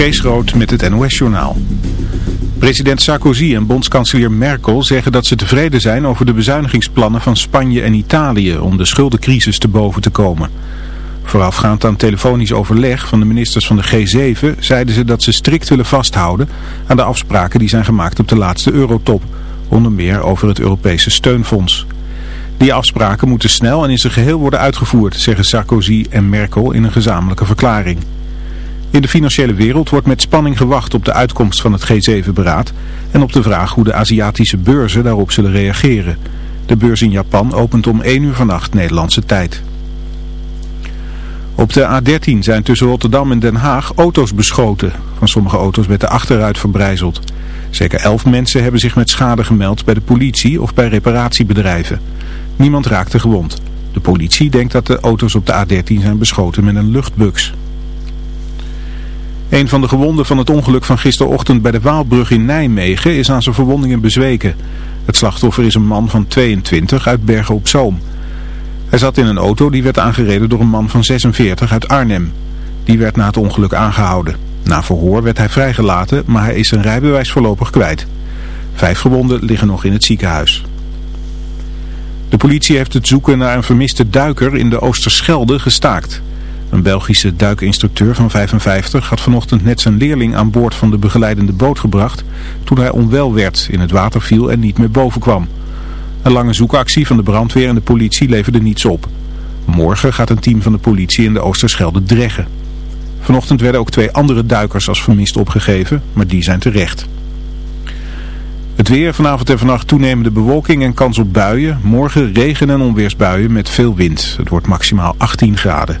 Kees Rood met het NOS-journaal. President Sarkozy en bondskanselier Merkel zeggen dat ze tevreden zijn over de bezuinigingsplannen van Spanje en Italië om de schuldencrisis te boven te komen. Voorafgaand aan telefonisch overleg van de ministers van de G7 zeiden ze dat ze strikt willen vasthouden aan de afspraken die zijn gemaakt op de laatste eurotop, onder meer over het Europese steunfonds. Die afspraken moeten snel en in zijn geheel worden uitgevoerd, zeggen Sarkozy en Merkel in een gezamenlijke verklaring. In de financiële wereld wordt met spanning gewacht op de uitkomst van het G7-beraad en op de vraag hoe de Aziatische beurzen daarop zullen reageren. De beurs in Japan opent om 1 uur vannacht Nederlandse tijd. Op de A13 zijn tussen Rotterdam en Den Haag auto's beschoten. Van sommige auto's werd de achteruit verbrijzeld. Zeker 11 mensen hebben zich met schade gemeld bij de politie of bij reparatiebedrijven. Niemand raakte gewond. De politie denkt dat de auto's op de A13 zijn beschoten met een luchtbux. Een van de gewonden van het ongeluk van gisterochtend bij de Waalbrug in Nijmegen is aan zijn verwondingen bezweken. Het slachtoffer is een man van 22 uit Bergen op Zoom. Hij zat in een auto die werd aangereden door een man van 46 uit Arnhem. Die werd na het ongeluk aangehouden. Na verhoor werd hij vrijgelaten, maar hij is zijn rijbewijs voorlopig kwijt. Vijf gewonden liggen nog in het ziekenhuis. De politie heeft het zoeken naar een vermiste duiker in de Oosterschelde gestaakt. Een Belgische duikinstructeur van 55 had vanochtend net zijn leerling aan boord van de begeleidende boot gebracht toen hij onwel werd, in het water viel en niet meer boven kwam. Een lange zoekactie van de brandweer en de politie leverde niets op. Morgen gaat een team van de politie in de Oosterschelde dreggen. Vanochtend werden ook twee andere duikers als vermist opgegeven, maar die zijn terecht. Het weer vanavond en vannacht toenemende bewolking en kans op buien. Morgen regen en onweersbuien met veel wind. Het wordt maximaal 18 graden.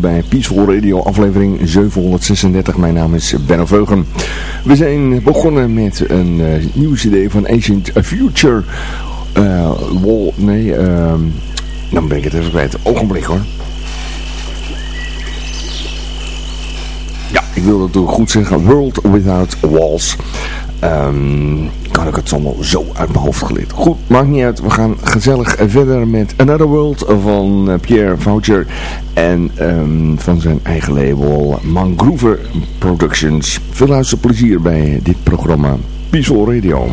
bij Peaceful Radio aflevering 736. Mijn naam is Benno Veugen. We zijn begonnen met een uh, nieuwe cd van Ancient Future. Uh, wall, nee, uh, dan ben ik het even kwijt. Ogenblik hoor. Ja, ik wil dat goed zeggen. World Without Walls. Um, kan ik het allemaal zo uit mijn hoofd geleerd. Goed, maakt niet uit. We gaan gezellig verder met Another World van eh, Pierre Voucher. En um, van zijn eigen label Mangrove Productions. Veel luisterplezier bij dit programma Peaceful Radio.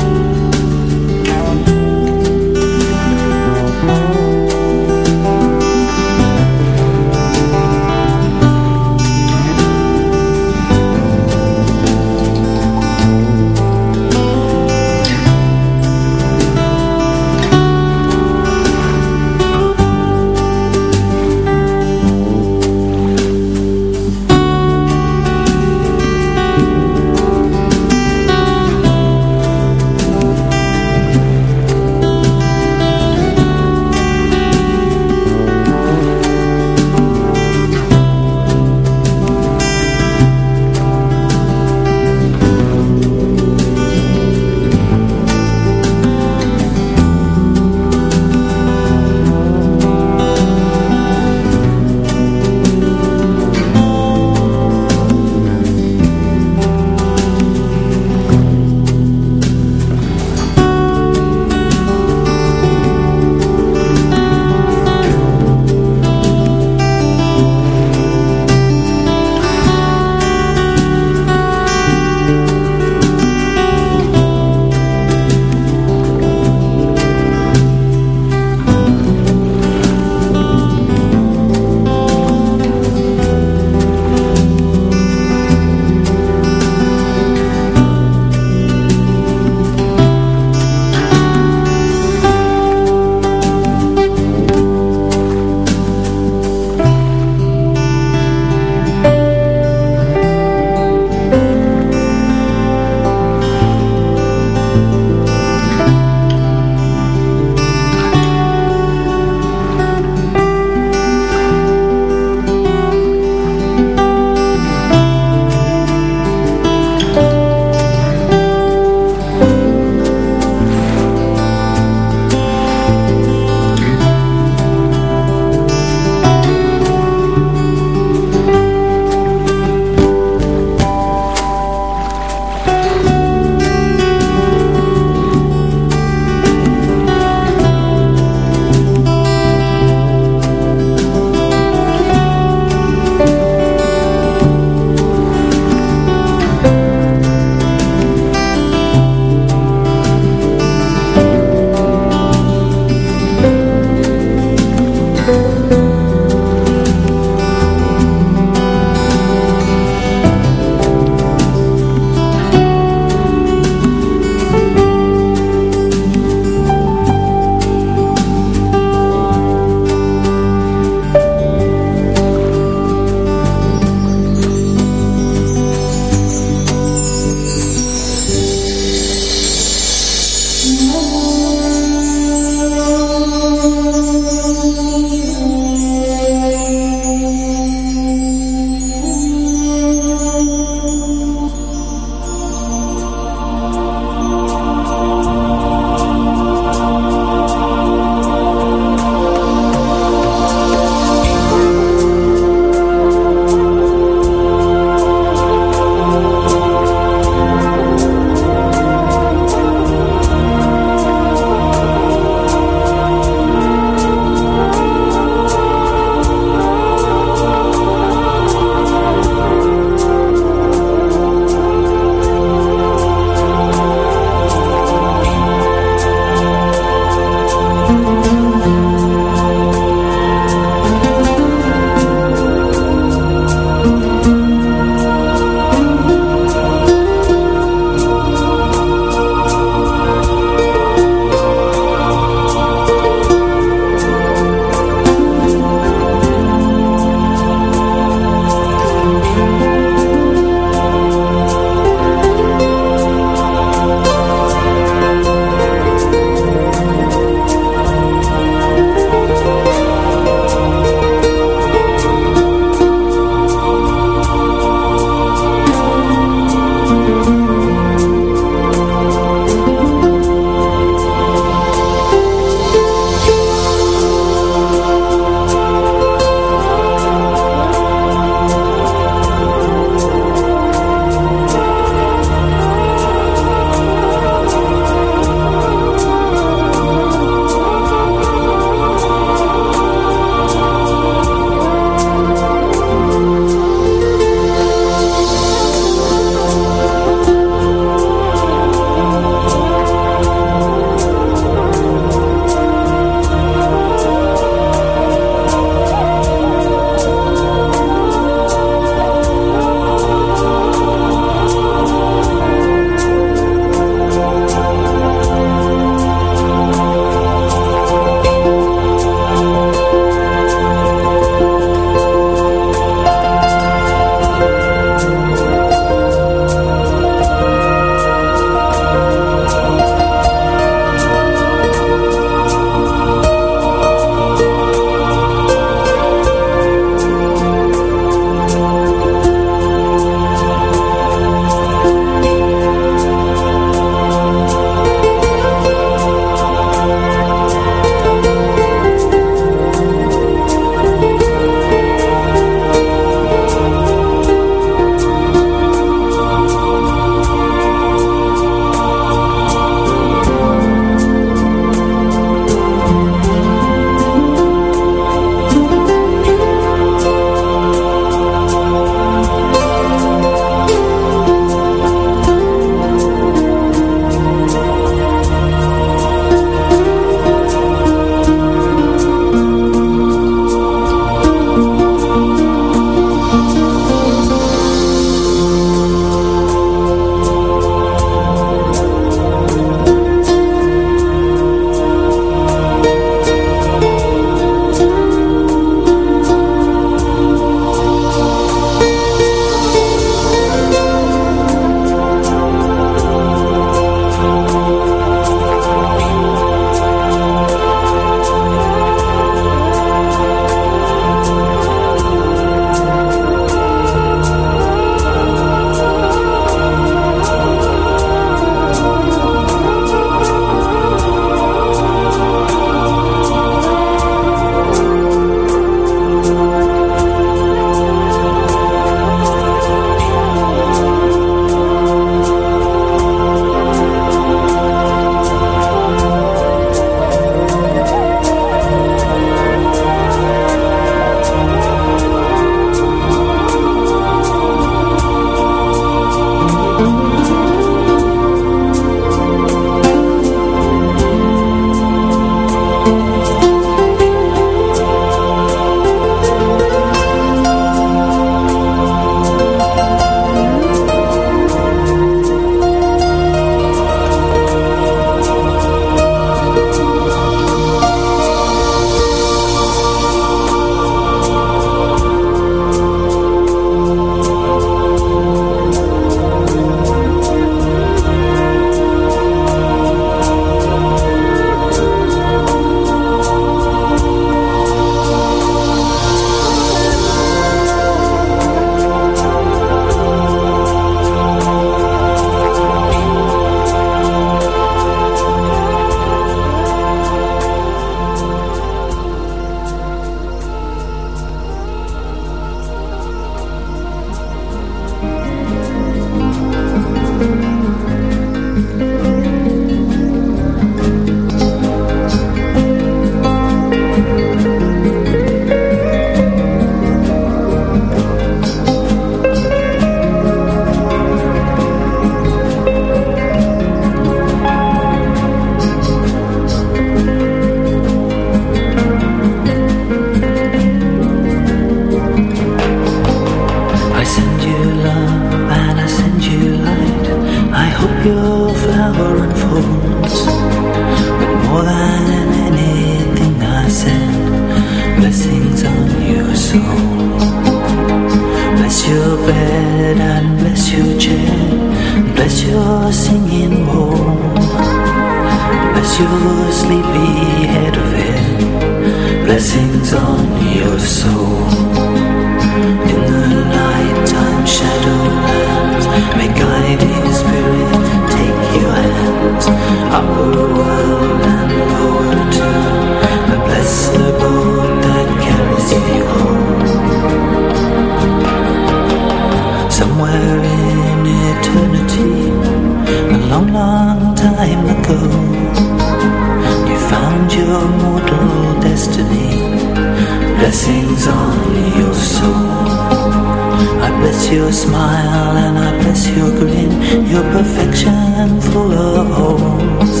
your smile and I bless your grin. Your perfection full of holes.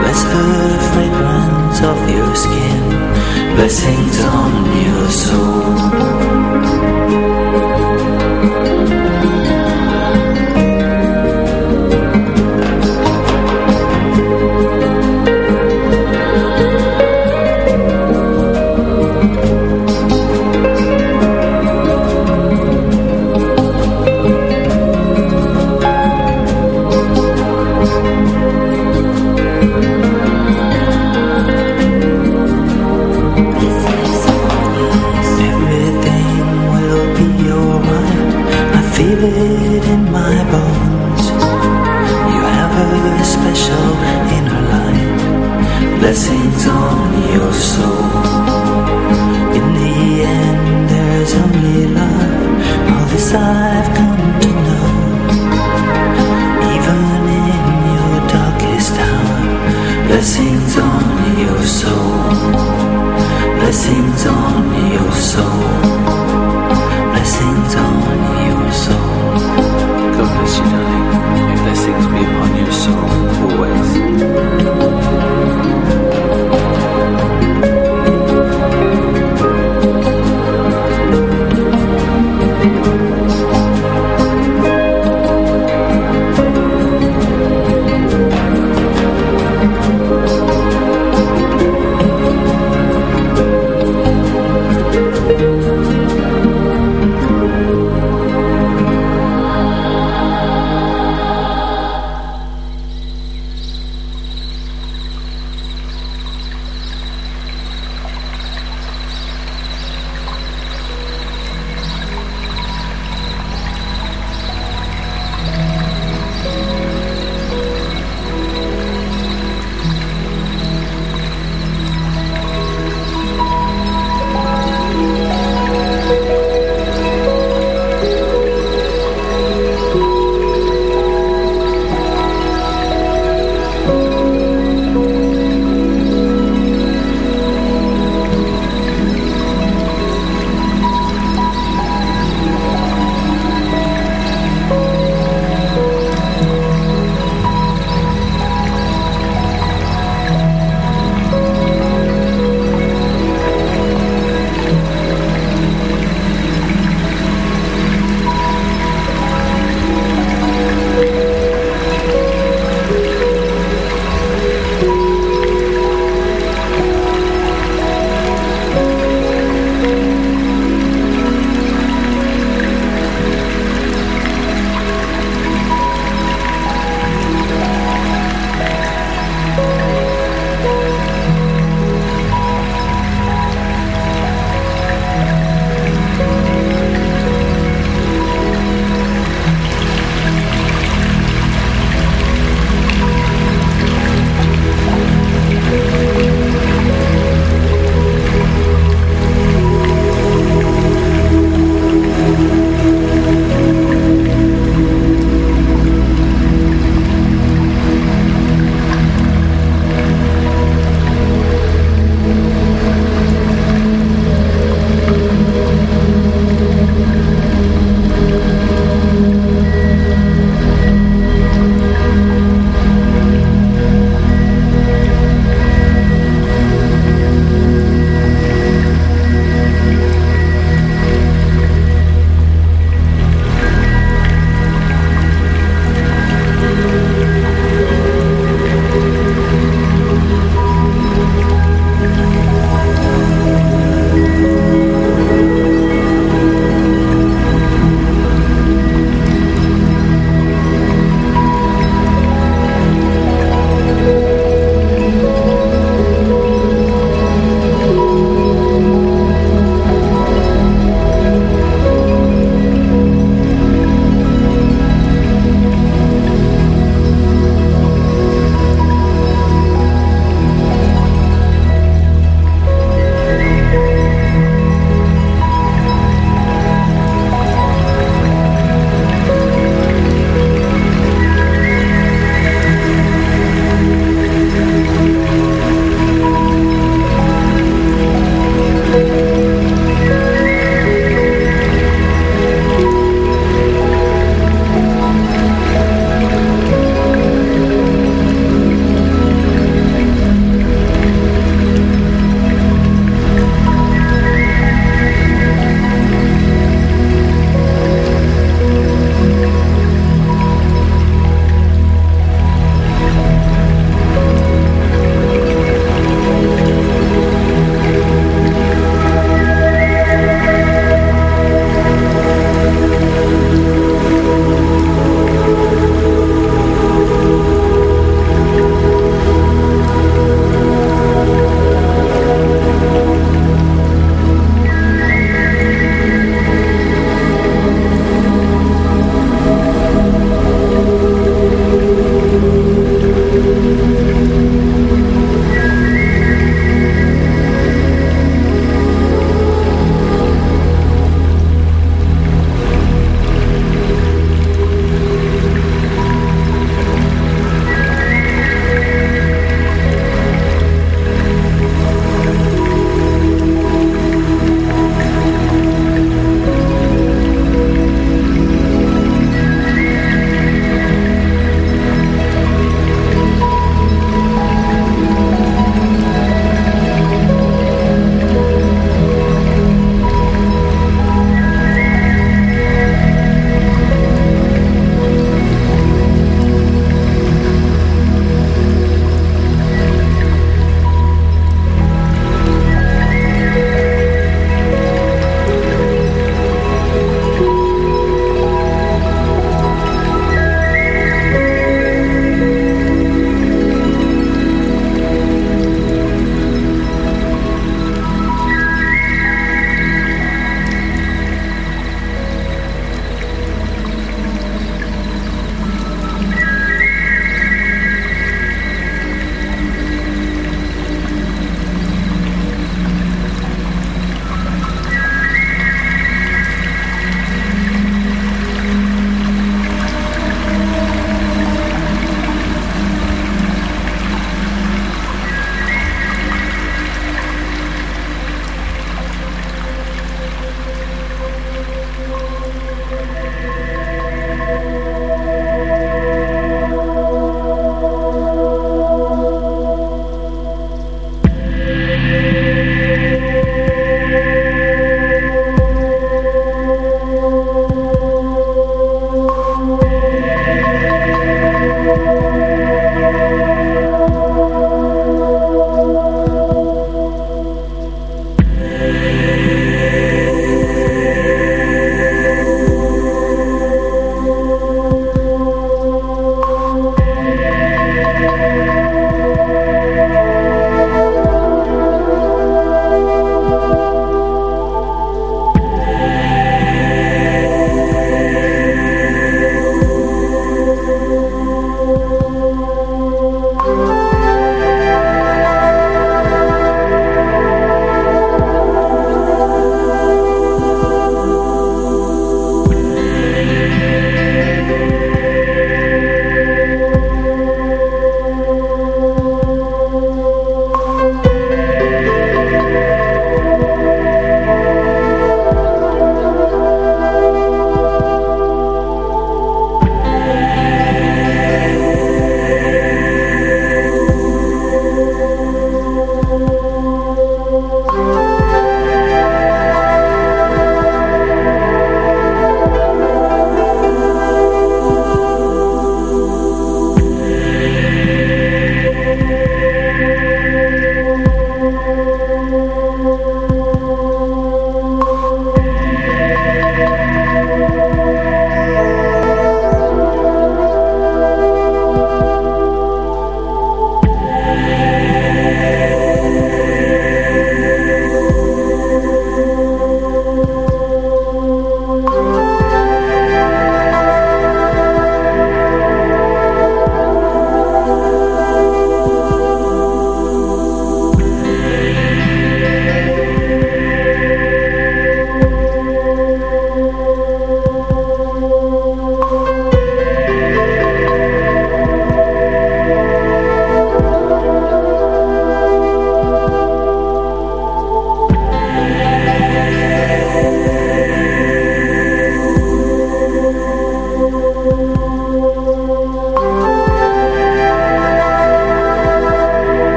Bless the fragrance of your skin. Blessings on you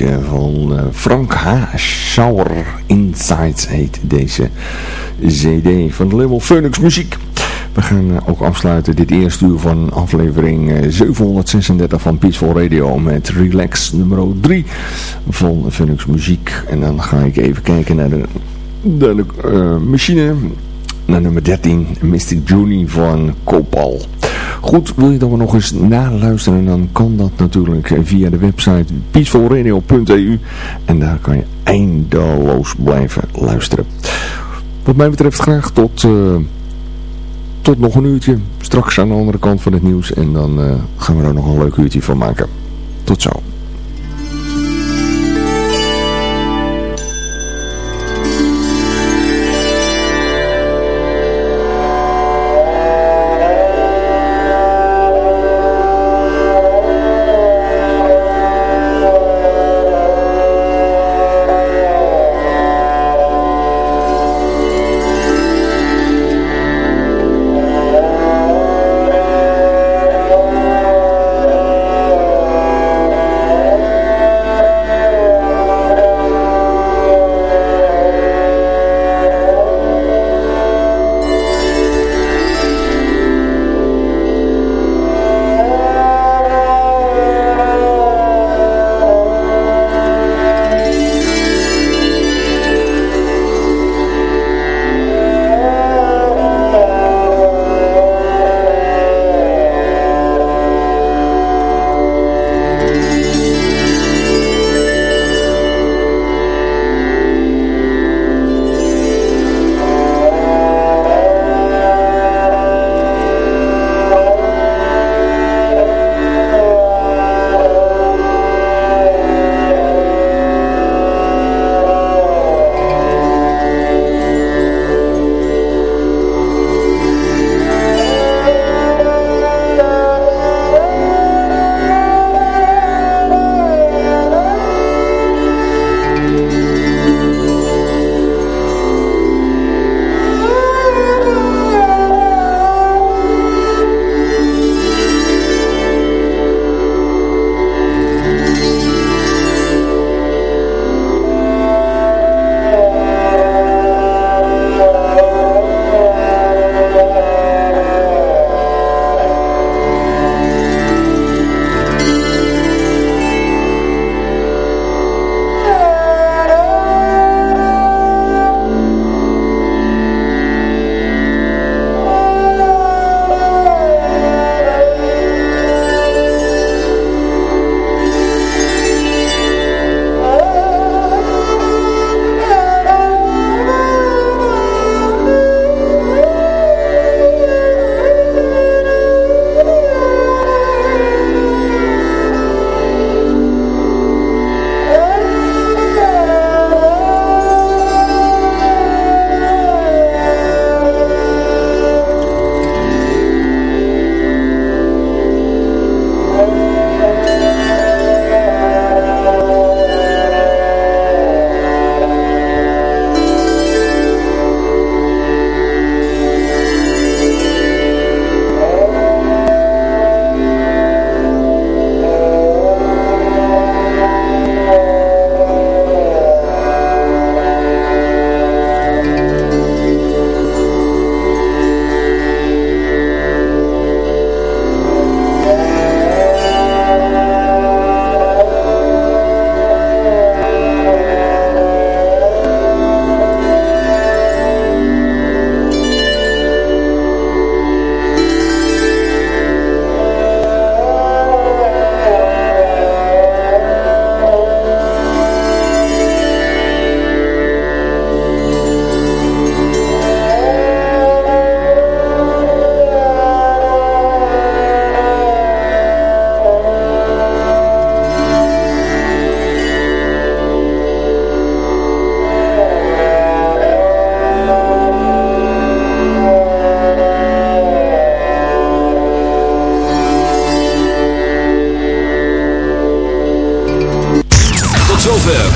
eh, van uh, Frank H. Schauer Insights heet deze cd van de label Phoenix Muziek. We gaan ook afsluiten dit eerste uur van aflevering 736 van Peaceful Radio met Relax nummer 3 van Phoenix Muziek. En dan ga ik even kijken naar de, de machine, naar nummer 13, Mystic Journey van Copal. Goed, wil je dan nog eens naluisteren, dan kan dat natuurlijk via de website peacefulradio.eu en daar kan je eindeloos blijven luisteren. Wat mij betreft graag tot, uh, tot nog een uurtje, straks aan de andere kant van het nieuws en dan uh, gaan we er nog een leuk uurtje van maken. Tot zo.